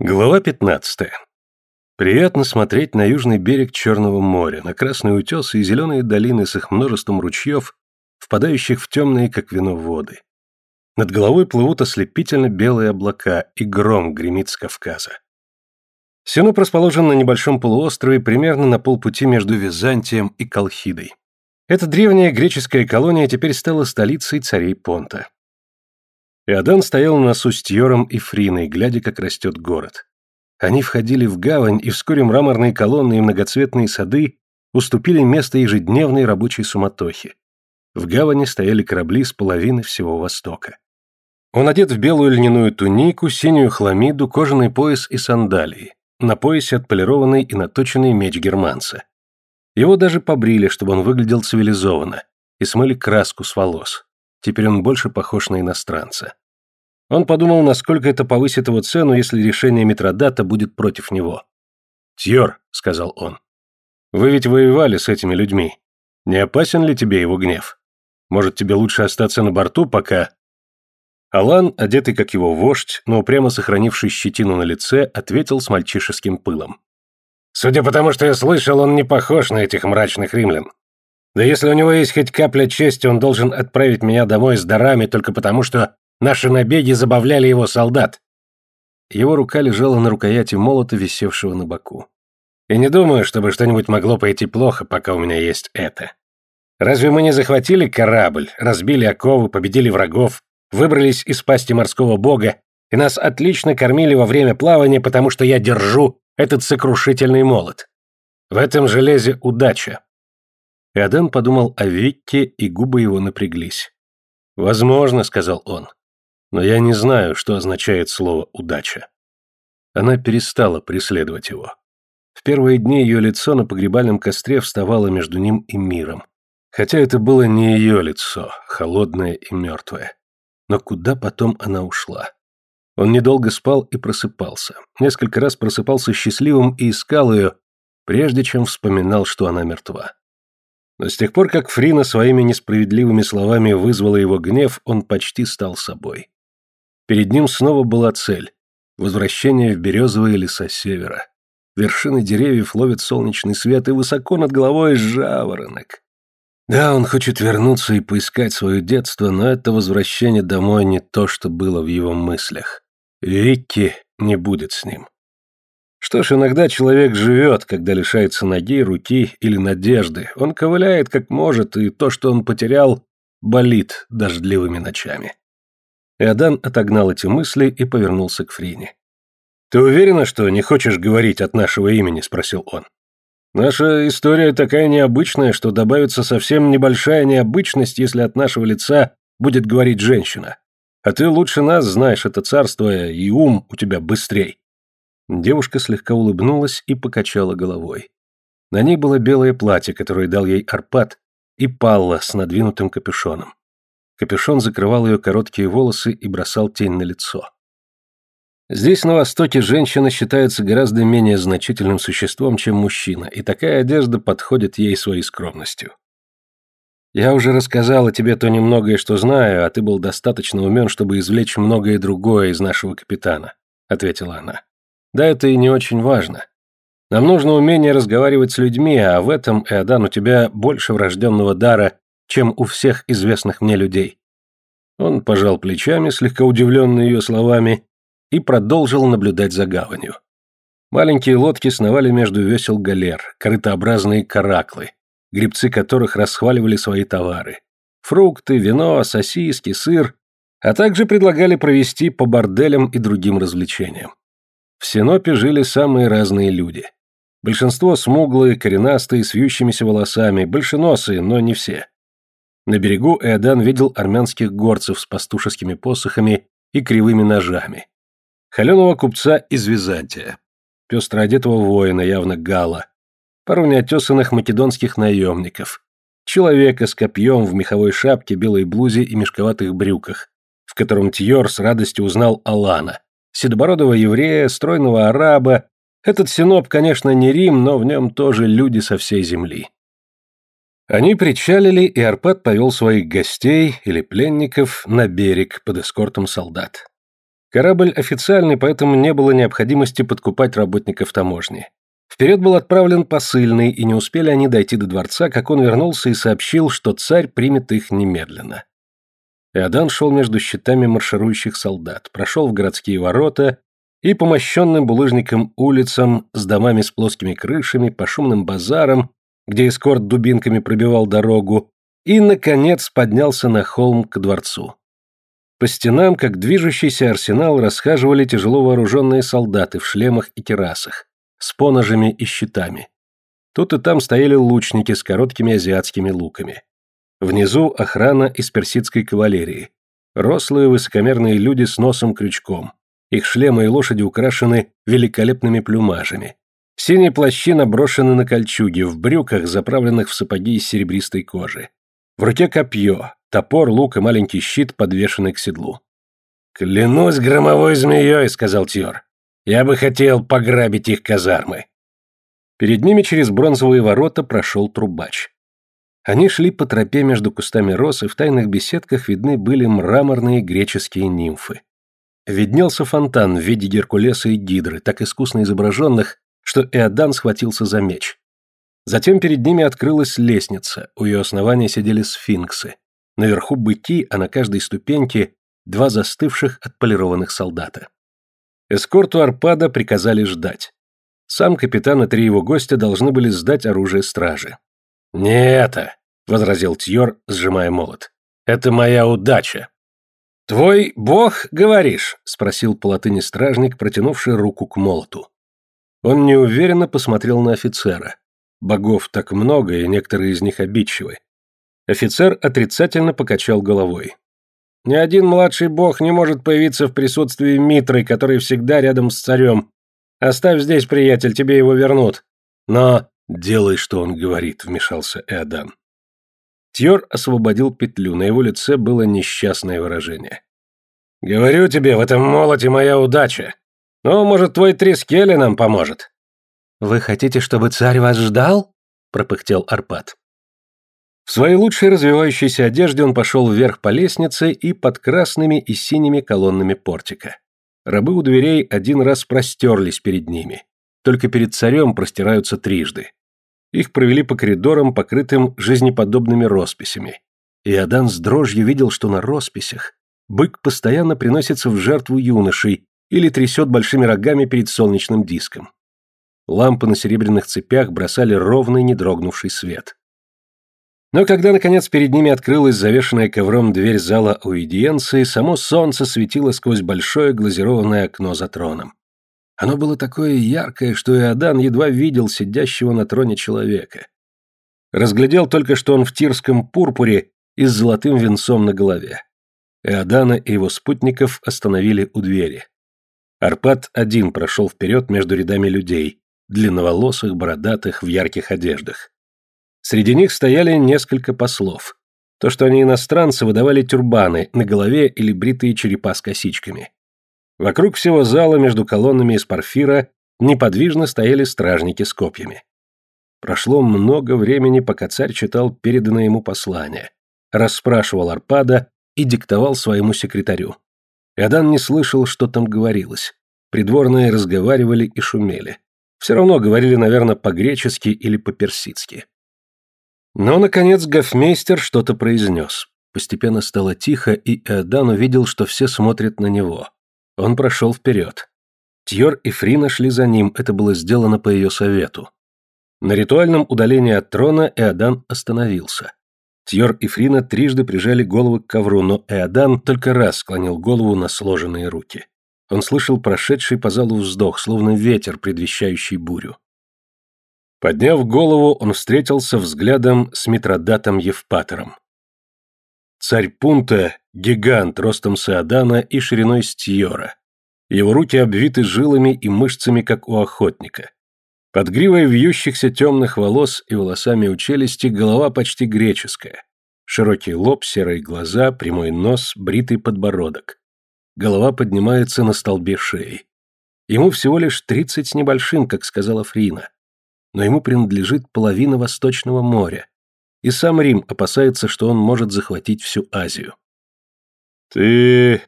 Глава 15. Приятно смотреть на южный берег Черного моря, на красные утесы и зеленые долины с их множеством ручьев, впадающих в темные, как вино, воды. Над головой плывут ослепительно белые облака, и гром гремит с Кавказа. Синоп расположен на небольшом полуострове примерно на полпути между Византием и Колхидой. Эта древняя греческая колония теперь стала столицей царей Понта. Иодан стоял на носу с Тьором и Фриной, глядя, как растет город. Они входили в гавань, и вскоре мраморные колонны и многоцветные сады уступили место ежедневной рабочей суматохе. В гавани стояли корабли с половины всего Востока. Он одет в белую льняную тунику, синюю хламиду, кожаный пояс и сандалии. На поясе отполированный и наточенный меч германца. Его даже побрили, чтобы он выглядел цивилизованно, и смыли краску с волос. Теперь он больше похож на иностранца. Он подумал, насколько это повысит его цену, если решение Митродата будет против него. «Тьор», — сказал он, — «вы ведь воевали с этими людьми. Не опасен ли тебе его гнев? Может, тебе лучше остаться на борту, пока...» Алан, одетый как его вождь, но упрямо сохранивший щетину на лице, ответил с мальчишеским пылом. «Судя по тому, что я слышал, он не похож на этих мрачных римлян. Да если у него есть хоть капля чести, он должен отправить меня домой с дарами только потому, что наши набеги забавляли его солдат. Его рука лежала на рукояти молота, висевшего на боку. И не думаю, чтобы что-нибудь могло пойти плохо, пока у меня есть это. Разве мы не захватили корабль, разбили оковы, победили врагов, выбрались из пасти морского бога, и нас отлично кормили во время плавания, потому что я держу этот сокрушительный молот? В этом железе удача. Иодан подумал о Викке, и губы его напряглись. «Возможно», — сказал он, — «но я не знаю, что означает слово «удача». Она перестала преследовать его. В первые дни ее лицо на погребальном костре вставало между ним и миром. Хотя это было не ее лицо, холодное и мертвое. Но куда потом она ушла? Он недолго спал и просыпался. Несколько раз просыпался счастливым и искал ее, прежде чем вспоминал, что она мертва. Но с тех пор, как Фрина своими несправедливыми словами вызвала его гнев, он почти стал собой. Перед ним снова была цель — возвращение в березовые леса севера. Вершины деревьев ловят солнечный свет, и высоко над головой жаворонок. Да, он хочет вернуться и поискать свое детство, но это возвращение домой не то, что было в его мыслях. Викки не будет с ним. Что ж, иногда человек живет, когда лишается ноги, руки или надежды. Он ковыляет как может, и то, что он потерял, болит дождливыми ночами. Иодан отогнал эти мысли и повернулся к Фрине. «Ты уверена, что не хочешь говорить от нашего имени?» – спросил он. «Наша история такая необычная, что добавится совсем небольшая необычность, если от нашего лица будет говорить женщина. А ты лучше нас знаешь это царство, и ум у тебя быстрей». Девушка слегка улыбнулась и покачала головой. На ней было белое платье, которое дал ей Арпад, и палла с надвинутым капюшоном. Капюшон закрывал ее короткие волосы и бросал тень на лицо. Здесь, на Востоке, женщина считается гораздо менее значительным существом, чем мужчина, и такая одежда подходит ей своей скромностью. «Я уже рассказала тебе то немногое, что знаю, а ты был достаточно умен, чтобы извлечь многое другое из нашего капитана», — ответила она. Да это и не очень важно. Нам нужно умение разговаривать с людьми, а в этом, Эодан, у тебя больше врожденного дара, чем у всех известных мне людей». Он пожал плечами, слегка удивленный ее словами, и продолжил наблюдать за гаванью. Маленькие лодки сновали между весел галер, корытообразные караклы, грибцы которых расхваливали свои товары. Фрукты, вино, сосиски, сыр, а также предлагали провести по борделям и другим развлечениям. В Синопе жили самые разные люди. Большинство смуглые, коренастые, с вьющимися волосами, большеносые, но не все. На берегу Эодан видел армянских горцев с пастушескими посохами и кривыми ножами. Холеного купца из Византия. Пестро одетого воина, явно гала. Пару неотесанных македонских наемников. Человека с копьем в меховой шапке, белой блузе и мешковатых брюках, в котором Тьор с радостью узнал Алана, седобородого еврея, стройного араба. Этот Синоп, конечно, не Рим, но в нем тоже люди со всей земли. Они причалили, и Арпад повел своих гостей или пленников на берег под эскортом солдат. Корабль официальный, поэтому не было необходимости подкупать работников таможни. Вперед был отправлен посыльный, и не успели они дойти до дворца, как он вернулся и сообщил, что царь примет их немедленно. Иодан шел между щитами марширующих солдат, прошел в городские ворота и по мощенным булыжникам улицам с домами с плоскими крышами, по шумным базарам, где эскорт дубинками пробивал дорогу, и, наконец, поднялся на холм к дворцу. По стенам, как движущийся арсенал, расхаживали тяжело вооруженные солдаты в шлемах и террасах, с поножами и щитами. Тут и там стояли лучники с короткими азиатскими луками. Внизу охрана из персидской кавалерии. Рослые высокомерные люди с носом-крючком. Их шлемы и лошади украшены великолепными плюмажами. Синие плащи наброшены на кольчуги, в брюках, заправленных в сапоги из серебристой кожи. В руке копье, топор, лук и маленький щит, подвешенный к седлу. «Клянусь громовой змеей», — сказал Тьор. «Я бы хотел пограбить их казармы». Перед ними через бронзовые ворота прошел трубач. Они шли по тропе между кустами роз, и в тайных беседках видны были мраморные греческие нимфы. Виднелся фонтан в виде Геркулеса и Гидры, так искусно изображенных, что Эодан схватился за меч. Затем перед ними открылась лестница, у ее основания сидели сфинксы. Наверху быки, а на каждой ступеньке два застывших отполированных солдата. Эскорту Арпада приказали ждать. Сам капитан и три его гостя должны были сдать оружие стражи. «Не это!» — возразил Тьор, сжимая молот. «Это моя удача!» «Твой бог, говоришь?» — спросил по стражник, протянувший руку к молоту. Он неуверенно посмотрел на офицера. Богов так много, и некоторые из них обидчивы. Офицер отрицательно покачал головой. «Ни один младший бог не может появиться в присутствии Митры, который всегда рядом с царем. Оставь здесь, приятель, тебе его вернут. Но «Делай, что он говорит», — вмешался Эодан. Тьор освободил петлю, на его лице было несчастное выражение. «Говорю тебе, в этом молоте моя удача. Ну, может, твой Трискели нам поможет?» «Вы хотите, чтобы царь вас ждал?» — пропыхтел Арпад. В своей лучшей развивающейся одежде он пошел вверх по лестнице и под красными и синими колоннами портика. Рабы у дверей один раз простерлись перед ними. Только перед царем простираются трижды. Их провели по коридорам, покрытым жизнеподобными росписями. И Адан с дрожью видел, что на росписях бык постоянно приносится в жертву юношей или трясет большими рогами перед солнечным диском. Лампы на серебряных цепях бросали ровный, недрогнувший свет. Но когда, наконец, перед ними открылась завешенная ковром дверь зала аудиенции, само солнце светило сквозь большое глазированное окно за троном. Оно было такое яркое, что Иодан едва видел сидящего на троне человека. Разглядел только, что он в тирском пурпуре и с золотым венцом на голове. Иодана и его спутников остановили у двери. Арпад один прошел вперед между рядами людей, длинноволосых, бородатых, в ярких одеждах. Среди них стояли несколько послов. То, что они иностранцы, выдавали тюрбаны на голове или бритые черепа с косичками. Вокруг всего зала между колоннами из парфира неподвижно стояли стражники с копьями. Прошло много времени, пока царь читал переданное ему послание, расспрашивал Арпада и диктовал своему секретарю. Иодан не слышал, что там говорилось. Придворные разговаривали и шумели. Все равно говорили, наверное, по-гречески или по-персидски. Но, наконец, гофмейстер что-то произнес. Постепенно стало тихо, и Иодан увидел, что все смотрят на него. Он прошел вперед. Тьор и Фрина шли за ним, это было сделано по ее совету. На ритуальном удалении от трона Эодан остановился. Тьор и Фрина трижды прижали голову к ковру, но Эодан только раз склонил голову на сложенные руки. Он слышал прошедший по залу вздох, словно ветер, предвещающий бурю. Подняв голову, он встретился взглядом с Митродатом Евпатором. Царь Пунта – гигант ростом Саадана и шириной Стьора. Его руки обвиты жилами и мышцами, как у охотника. Под гривой вьющихся темных волос и волосами у челюсти голова почти греческая. Широкий лоб, серые глаза, прямой нос, бритый подбородок. Голова поднимается на столбе шеи. Ему всего лишь тридцать с небольшим, как сказала Фрина. Но ему принадлежит половина Восточного моря, и сам Рим опасается, что он может захватить всю Азию. «Ты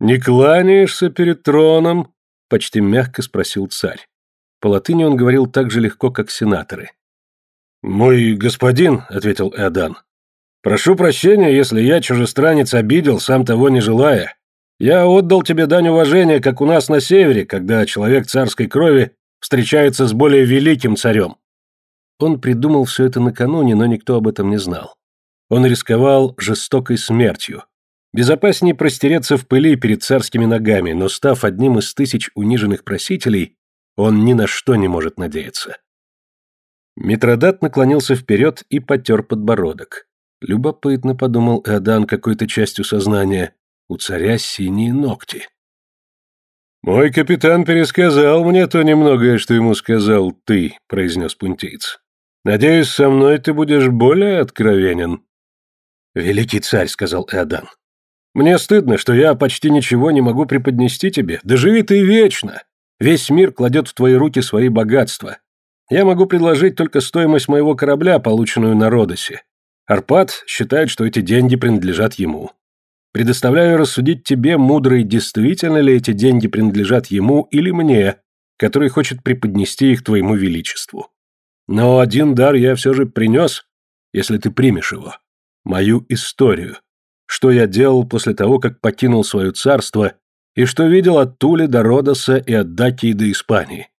«Не кланяешься перед троном?» — почти мягко спросил царь. По латыни он говорил так же легко, как сенаторы. «Мой господин», — ответил Эодан, — «прошу прощения, если я, чужестранец, обидел, сам того не желая. Я отдал тебе дань уважения, как у нас на севере, когда человек царской крови встречается с более великим царем». Он придумал все это накануне, но никто об этом не знал. Он рисковал жестокой смертью, Безопаснее простереться в пыли перед царскими ногами, но став одним из тысяч униженных просителей, он ни на что не может надеяться. Митродат наклонился вперед и потер подбородок. Любопытно, подумал Эодан какой-то частью сознания, у царя синие ногти. «Мой капитан пересказал мне то немногое, что ему сказал ты», — произнес пунтиец. «Надеюсь, со мной ты будешь более откровенен». «Великий царь», — сказал Эодан, мне стыдно, что я почти ничего не могу преподнести тебе. Да живи ты вечно. Весь мир кладет в твои руки свои богатства. Я могу предложить только стоимость моего корабля, полученную на Родосе. Арпад считает, что эти деньги принадлежат ему. Предоставляю рассудить тебе, мудрый, действительно ли эти деньги принадлежат ему или мне, который хочет преподнести их твоему величеству. Но один дар я все же принес, если ты примешь его. Мою историю что я делал после того, как покинул свое царство, и что видел от Тули до Родоса и от Дакии до Испании.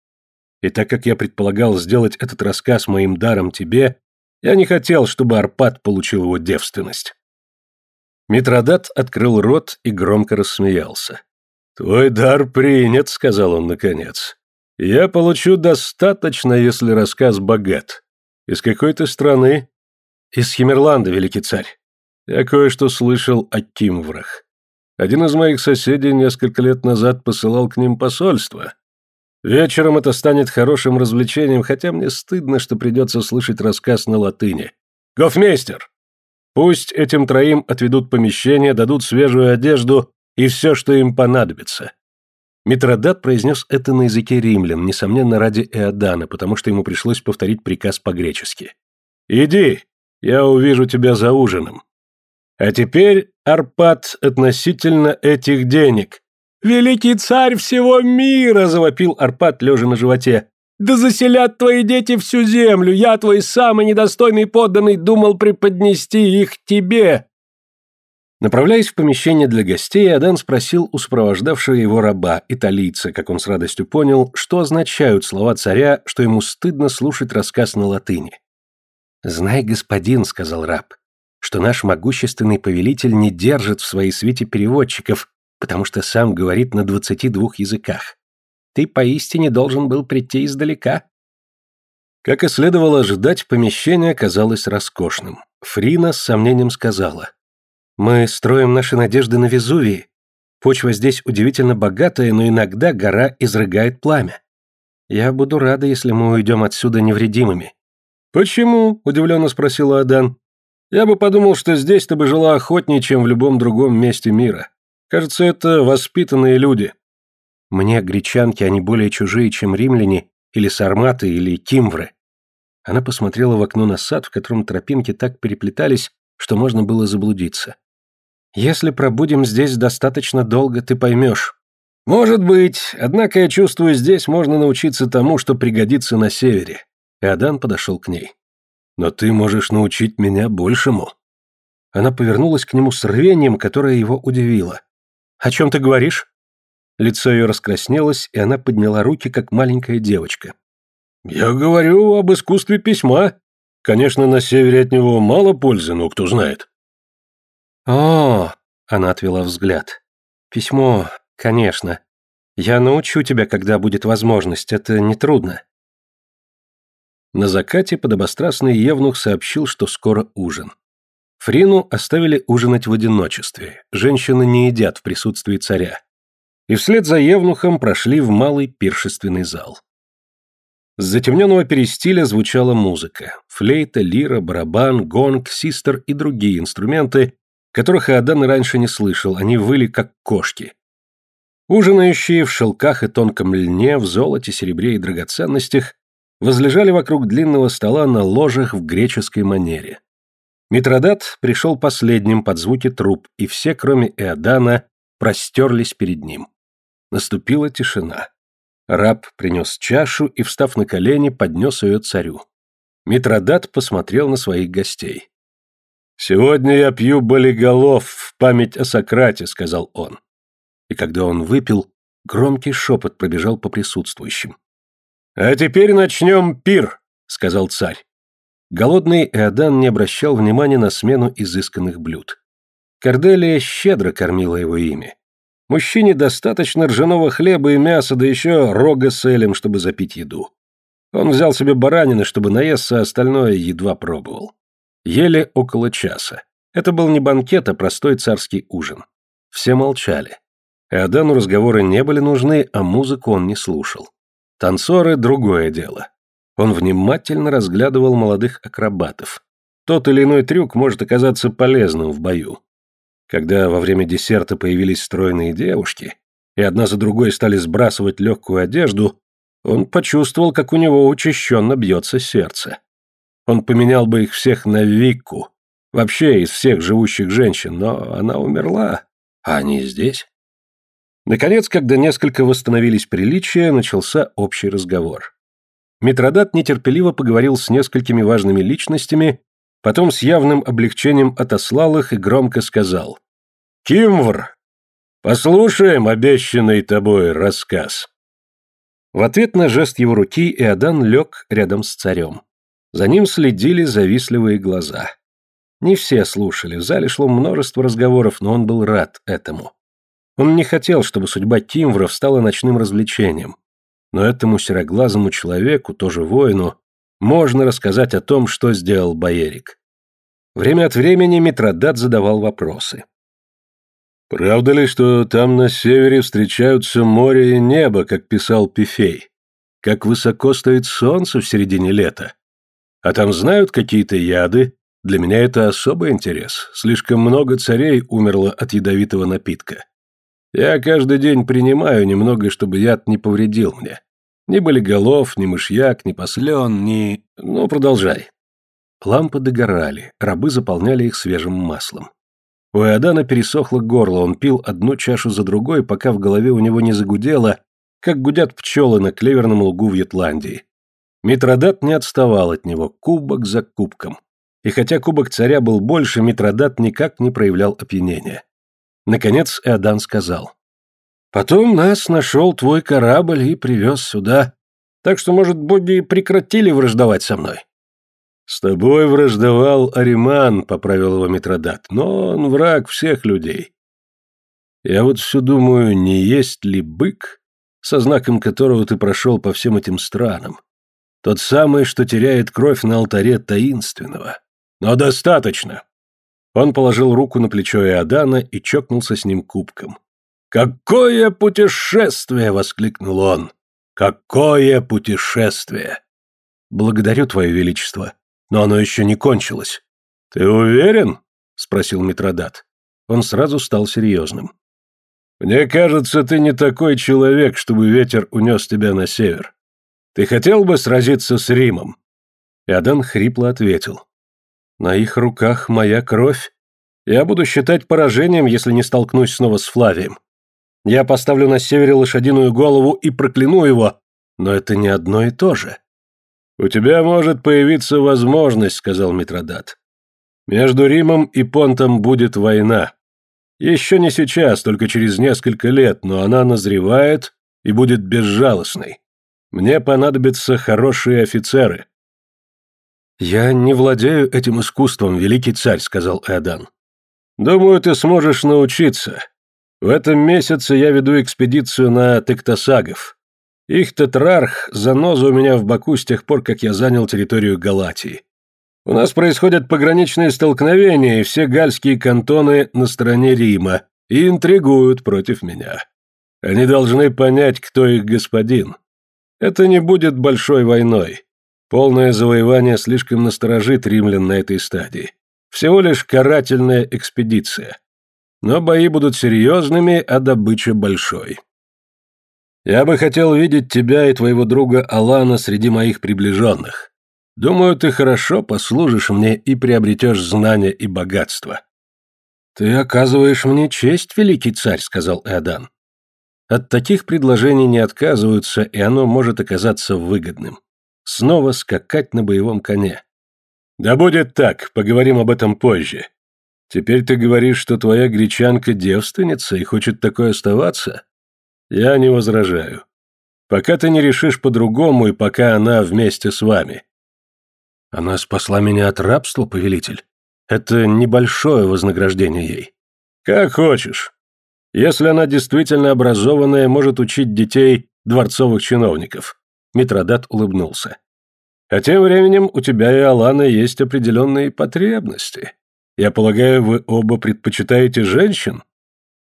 И так как я предполагал сделать этот рассказ моим даром тебе, я не хотел, чтобы Арпад получил его девственность. Митродат открыл рот и громко рассмеялся. «Твой дар принят», — сказал он наконец. «Я получу достаточно, если рассказ богат. Из какой то страны?» «Из Химерланда, великий царь». Я кое-что слышал о Кимврах. Один из моих соседей несколько лет назад посылал к ним посольство. Вечером это станет хорошим развлечением, хотя мне стыдно, что придется слышать рассказ на латыни. Гофмейстер! Пусть этим троим отведут помещение, дадут свежую одежду и все, что им понадобится. Митродат произнес это на языке римлян, несомненно, ради Эодана, потому что ему пришлось повторить приказ по-гречески. «Иди, я увижу тебя за ужином». А теперь, Арпад, относительно этих денег. «Великий царь всего мира!» – завопил Арпад, лежа на животе. «Да заселят твои дети всю землю! Я, твой самый недостойный подданный, думал преподнести их тебе!» Направляясь в помещение для гостей, Адан спросил у сопровождавшего его раба, италийца, как он с радостью понял, что означают слова царя, что ему стыдно слушать рассказ на латыни. «Знай, господин», — сказал раб, что наш могущественный повелитель не держит в своей свите переводчиков, потому что сам говорит на двадцати двух языках. Ты поистине должен был прийти издалека. Как и следовало ожидать, помещение казалось роскошным. Фрина с сомнением сказала. «Мы строим наши надежды на Везувии. Почва здесь удивительно богатая, но иногда гора изрыгает пламя. Я буду рада, если мы уйдем отсюда невредимыми». «Почему?» – удивленно спросила Адан. Я бы подумал, что здесь ты бы жила охотнее, чем в любом другом месте мира. Кажется, это воспитанные люди. Мне, гречанки, они более чужие, чем римляне, или сарматы, или кимвры. Она посмотрела в окно на сад, в котором тропинки так переплетались, что можно было заблудиться. Если пробудем здесь достаточно долго, ты поймешь. Может быть, однако я чувствую, здесь можно научиться тому, что пригодится на севере. Иодан подошел к ней. Но ты можешь научить меня большему». Она повернулась к нему с рвением, которое его удивило. «О чем ты говоришь?» Лицо ее раскраснелось, и она подняла руки, как маленькая девочка. «Я говорю об искусстве письма. Конечно, на севере от него мало пользы, но кто знает». «О!» — она отвела взгляд. «Письмо, конечно. Я научу тебя, когда будет возможность, это нетрудно. На закате подобострастный Евнух сообщил, что скоро ужин. Фрину оставили ужинать в одиночестве, женщины не едят в присутствии царя. И вслед за Евнухом прошли в малый пиршественный зал. С затемненного перестиля звучала музыка. Флейта, лира, барабан, гонг, систер и другие инструменты, которых Иодан и раньше не слышал, они выли как кошки. Ужинающие в шелках и тонком льне, в золоте, серебре и драгоценностях возлежали вокруг длинного стола на ложах в греческой манере. Митродат пришел последним под звуки труб, и все, кроме Эодана, простерлись перед ним. Наступила тишина. Раб принес чашу и, встав на колени, поднес ее царю. Митродат посмотрел на своих гостей. «Сегодня я пью болиголов в память о Сократе», — сказал он. И когда он выпил, громкий шепот пробежал по присутствующим. «А теперь начнем пир», — сказал царь. Голодный Эодан не обращал внимания на смену изысканных блюд. Корделия щедро кормила его ими. Мужчине достаточно ржаного хлеба и мяса, да еще рога с элем, чтобы запить еду. Он взял себе баранины, чтобы наесться, а остальное едва пробовал. Ели около часа. Это был не банкет, а простой царский ужин. Все молчали. Эодану разговоры не были нужны, а музыку он не слушал. Танцоры — другое дело. Он внимательно разглядывал молодых акробатов. Тот или иной трюк может оказаться полезным в бою. Когда во время десерта появились стройные девушки, и одна за другой стали сбрасывать легкую одежду, он почувствовал, как у него учащенно бьется сердце. Он поменял бы их всех на Викку, вообще из всех живущих женщин, но она умерла, а они здесь. Наконец, когда несколько восстановились приличия, начался общий разговор. Митродат нетерпеливо поговорил с несколькими важными личностями, потом с явным облегчением отослал их и громко сказал «Кимвр, послушаем обещанный тобой рассказ». В ответ на жест его руки Иодан лег рядом с царем. За ним следили завистливые глаза. Не все слушали, в зале шло множество разговоров, но он был рад этому. Он не хотел, чтобы судьба Кимвров стала ночным развлечением. Но этому сероглазому человеку, тоже воину, можно рассказать о том, что сделал Баерик. Время от времени Митродат задавал вопросы. «Правда ли, что там на севере встречаются море и небо, как писал Пифей? Как высоко стоит солнце в середине лета? А там знают какие-то яды? Для меня это особый интерес. Слишком много царей умерло от ядовитого напитка. Я каждый день принимаю немного, чтобы яд не повредил мне. Ни болиголов, ни мышьяк, ни послен, ни... Ну, продолжай. Лампы догорали, рабы заполняли их свежим маслом. У Иодана пересохло горло, он пил одну чашу за другой, пока в голове у него не загудело, как гудят пчелы на клеверном лугу в Ютландии. Митродат не отставал от него, кубок за кубком. И хотя кубок царя был больше, Митродат никак не проявлял опьянения. Наконец Эодан сказал. «Потом нас нашел твой корабль и привез сюда. Так что, может, боги прекратили враждовать со мной?» «С тобой враждовал Ариман», — поправил его Митродат, «но он враг всех людей. Я вот все думаю, не есть ли бык, со знаком которого ты прошел по всем этим странам? Тот самый, что теряет кровь на алтаре таинственного. Но достаточно. Он положил руку на плечо Иодана и чокнулся с ним кубком. «Какое путешествие!» — воскликнул он. «Какое путешествие!» «Благодарю, Твое Величество, но оно еще не кончилось». «Ты уверен?» — спросил Митродат. Он сразу стал серьезным. «Мне кажется, ты не такой человек, чтобы ветер унес тебя на север. Ты хотел бы сразиться с Римом?» Иодан хрипло ответил. На их руках моя кровь. Я буду считать поражением, если не столкнусь снова с Флавием. Я поставлю на севере лошадиную голову и прокляну его, но это не одно и то же. У тебя может появиться возможность, сказал Митродат. Между Римом и Понтом будет война. Еще не сейчас, только через несколько лет, но она назревает и будет безжалостной. Мне понадобятся хорошие офицеры. «Я не владею этим искусством, великий царь», — сказал Эдан. «Думаю, ты сможешь научиться. В этом месяце я веду экспедицию на Тектосагов. Их тетрарх заноза у меня в боку с тех пор, как я занял территорию Галатии. У нас происходят пограничные столкновения, и все гальские кантоны на стороне Рима и интригуют против меня. Они должны понять, кто их господин. Это не будет большой войной. Полное завоевание слишком насторожит римлян на этой стадии. Всего лишь карательная экспедиция. Но бои будут серьезными, а добыча большой. Я бы хотел видеть тебя и твоего друга Алана среди моих приближенных. Думаю, ты хорошо послужишь мне и приобретешь знания и богатство. «Ты оказываешь мне честь, великий царь», — сказал Эодан. От таких предложений не отказываются, и оно может оказаться выгодным. Снова скакать на боевом коне. «Да будет так, поговорим об этом позже. Теперь ты говоришь, что твоя гречанка девственница и хочет такой оставаться? Я не возражаю. Пока ты не решишь по-другому, и пока она вместе с вами». Она спасла меня от рабства, повелитель. Это небольшое вознаграждение ей. Как хочешь. Если она действительно образованная, может учить детей дворцовых чиновников. Митродат улыбнулся. А тем временем у тебя и Алана есть определенные потребности. Я полагаю, вы оба предпочитаете женщин?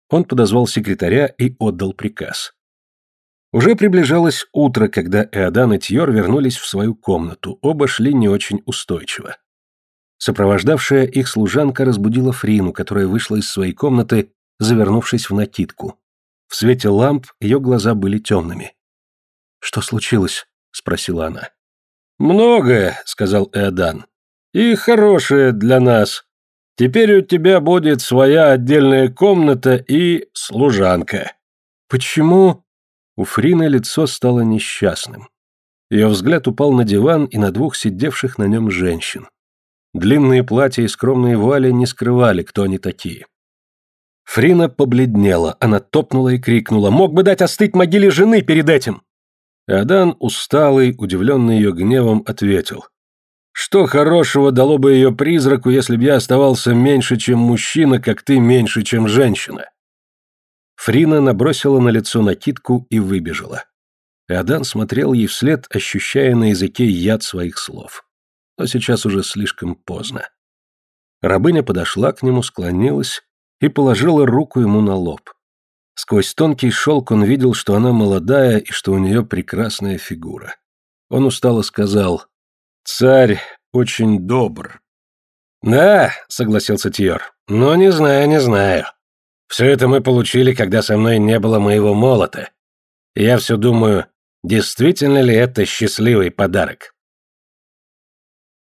Он подозвал секретаря и отдал приказ. Уже приближалось утро, когда Эодан и Тьор вернулись в свою комнату, оба шли не очень устойчиво. Сопровождавшая их служанка разбудила Фрину, которая вышла из своей комнаты, завернувшись в накидку. В свете ламп ее глаза были темными. «Что случилось?» — спросила она. «Многое», — сказал Эодан. «И хорошее для нас. Теперь у тебя будет своя отдельная комната и служанка». «Почему?» У Фрины лицо стало несчастным. Ее взгляд упал на диван и на двух сидевших на нем женщин. Длинные платья и скромные вуали не скрывали, кто они такие. Фрина побледнела, она топнула и крикнула «Мог бы дать остыть могиле жены перед этим!» Адан, усталый, удивленный ее гневом, ответил «Что хорошего дало бы ее призраку, если б я оставался меньше, чем мужчина, как ты меньше, чем женщина?» Фрина набросила на лицо накидку и выбежала. Адан смотрел ей вслед, ощущая на языке яд своих слов но сейчас уже слишком поздно. Рабыня подошла к нему, склонилась и положила руку ему на лоб. Сквозь тонкий шелк он видел, что она молодая и что у нее прекрасная фигура. Он устало сказал, «Царь очень добр». «Да», — согласился Тьор, — «но не знаю, не знаю. Все это мы получили, когда со мной не было моего молота. Я все думаю, действительно ли это счастливый подарок?»